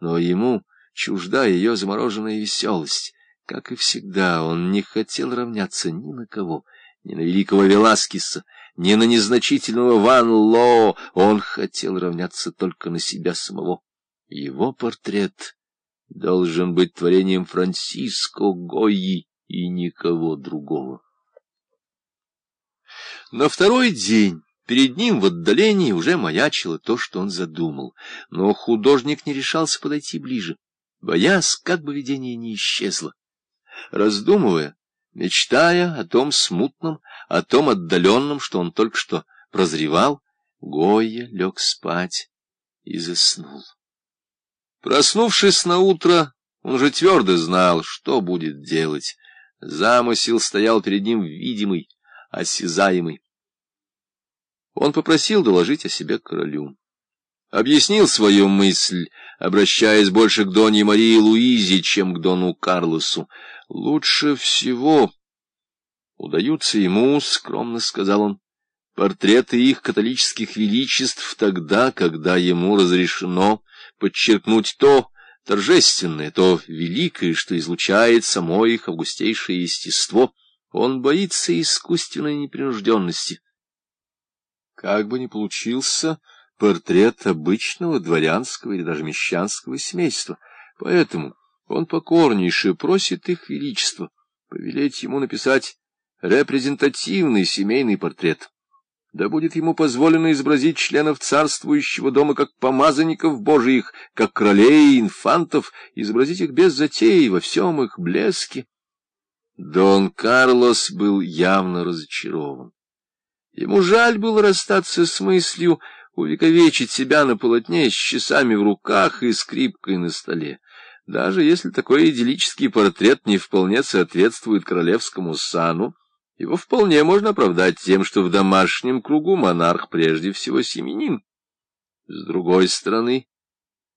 но ему чужда ее замороженная веселость. Как и всегда, он не хотел равняться ни на кого, ни на великого Веласкеса, ни на незначительного Ван Ло. Он хотел равняться только на себя самого. Его портрет должен быть творением Франциско Гойи и никого другого. На второй день перед ним в отдалении уже маячило то, что он задумал, но художник не решался подойти ближе, боясь, как бы видение не исчезло. Раздумывая, мечтая о том смутном, о том отдаленном, что он только что прозревал, Гойя лег спать и заснул. Проснувшись на утро, он же твердо знал, что будет делать. Замысел стоял перед ним видимый, осязаемый. Он попросил доложить о себе королю. Объяснил свою мысль, обращаясь больше к Доне Марии Луизе, чем к Дону Карлосу. «Лучше всего удаются ему, — скромно сказал он, — портреты их католических величеств тогда, когда ему разрешено подчеркнуть то торжественное, то великое, что излучает само их августейшее естество. Он боится искусственной непринужденности. Как бы ни получился портрет обычного дворянского или даже мещанского семейства, поэтому он покорнейше просит их величество повелеть ему написать репрезентативный семейный портрет да будет ему позволено изобразить членов царствующего дома как помазанников божиих, как королей и инфантов, изобразить их без затеи во всем их блеске. Дон Карлос был явно разочарован. Ему жаль было расстаться с мыслью увековечить себя на полотне с часами в руках и скрипкой на столе. Даже если такой идиллический портрет не вполне соответствует королевскому сану, его вполне можно оправдать тем, что в домашнем кругу монарх прежде всего семенин. С другой стороны,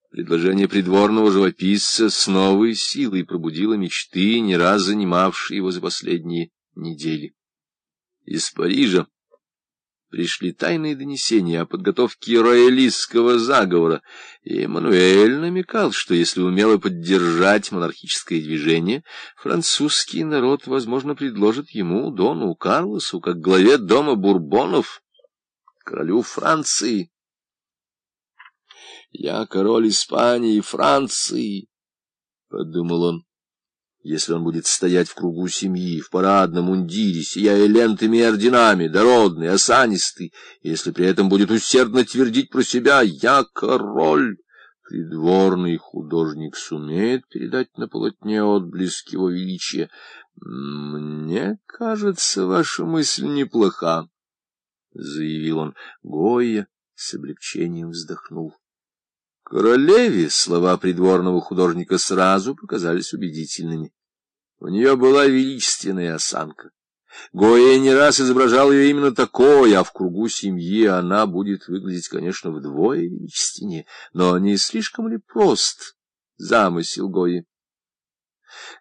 предложение придворного живописца с новой силой пробудило мечты, не раз занимавшие его за последние недели. Из Парижа пришли тайные донесения о подготовке роялистского заговора, и Эммануэль намекал, что если умело поддержать монархическое движение, французский народ, возможно, предложит ему, Дону Карлосу, как главе дома Бурбонов, королю Франции. «Я король Испании и Франции», — подумал он. Если он будет стоять в кругу семьи, в парадном мундире, сияя лентами и орденами, дородный, осанистый, если при этом будет усердно твердить про себя «Я король», придворный художник сумеет передать на полотне отблеск его величия. «Мне кажется, ваша мысль неплоха», — заявил он. Гойя с облегчением вздохнул. Королеве слова придворного художника сразу показались убедительными. У нее была величественная осанка. Гоя не раз изображал ее именно такой, а в кругу семьи она будет выглядеть, конечно, вдвое величественнее, но не слишком ли прост замысел Гои?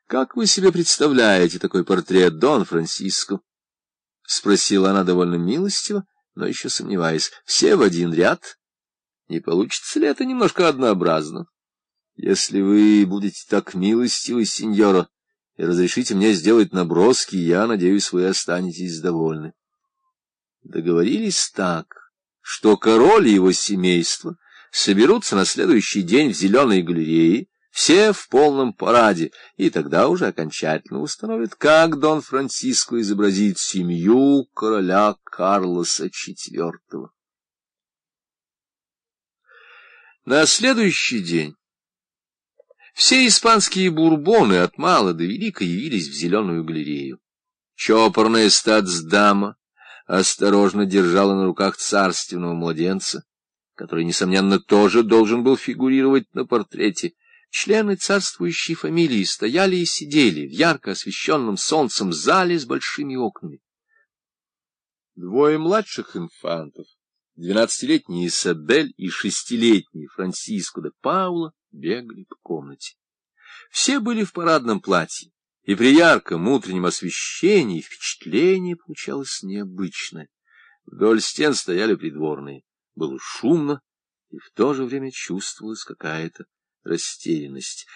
«Как вы себе представляете такой портрет, Дон Франциско?» — спросила она довольно милостиво, но еще сомневаясь. «Все в один ряд?» Не получится ли это немножко однообразно? Если вы будете так милостивы, сеньора, и разрешите мне сделать наброски, я надеюсь, вы останетесь довольны. Договорились так, что король и его семейство соберутся на следующий день в зеленой галерее, все в полном параде, и тогда уже окончательно установят, как Дон Франциско изобразит семью короля Карлоса IV. На следующий день все испанские бурбоны от мала до велика явились в зеленую галерею. Чопорная статсдама осторожно держала на руках царственного младенца, который, несомненно, тоже должен был фигурировать на портрете. Члены царствующей фамилии стояли и сидели в ярко освещенном солнцем зале с большими окнами. Двое младших инфантов Двенадцатилетний Исабель и шестилетний Франсиско де Паула бегали по комнате. Все были в парадном платье, и при ярком утреннем освещении впечатление получалось необычное. Вдоль стен стояли придворные. Было шумно, и в то же время чувствовалась какая-то растерянность.